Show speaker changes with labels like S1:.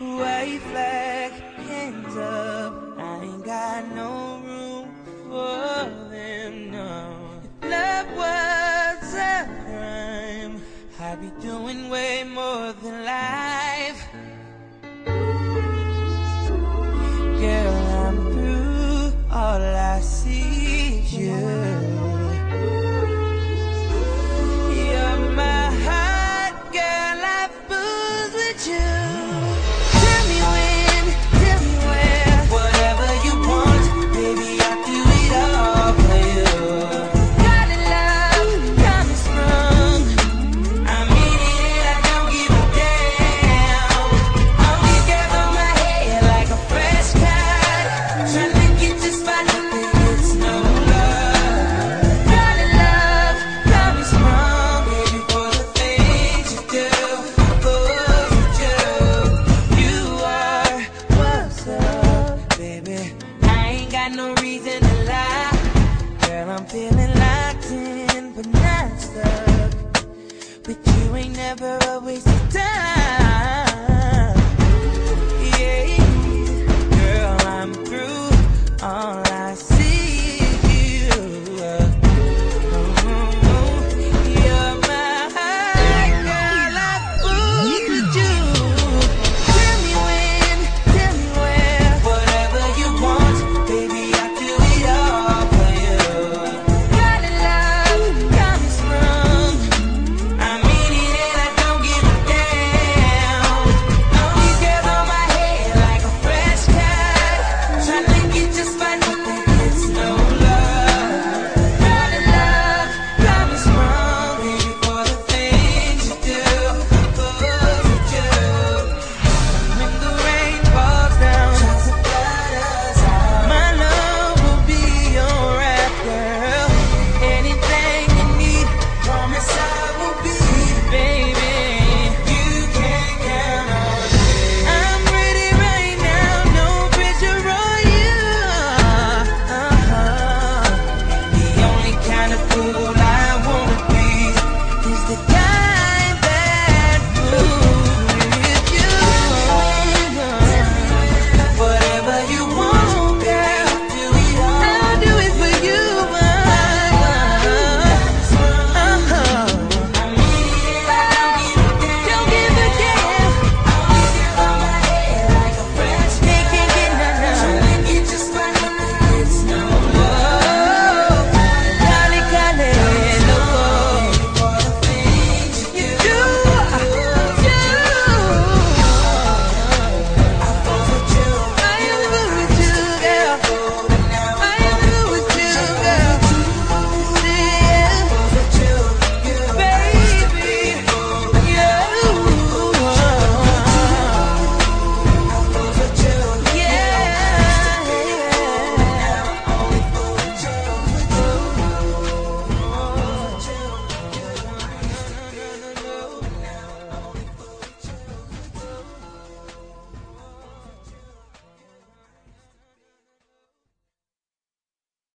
S1: White flag, hands up. I ain't got no room for them, no. If love was a crime, I'd be doing way more than life. never a waste of time.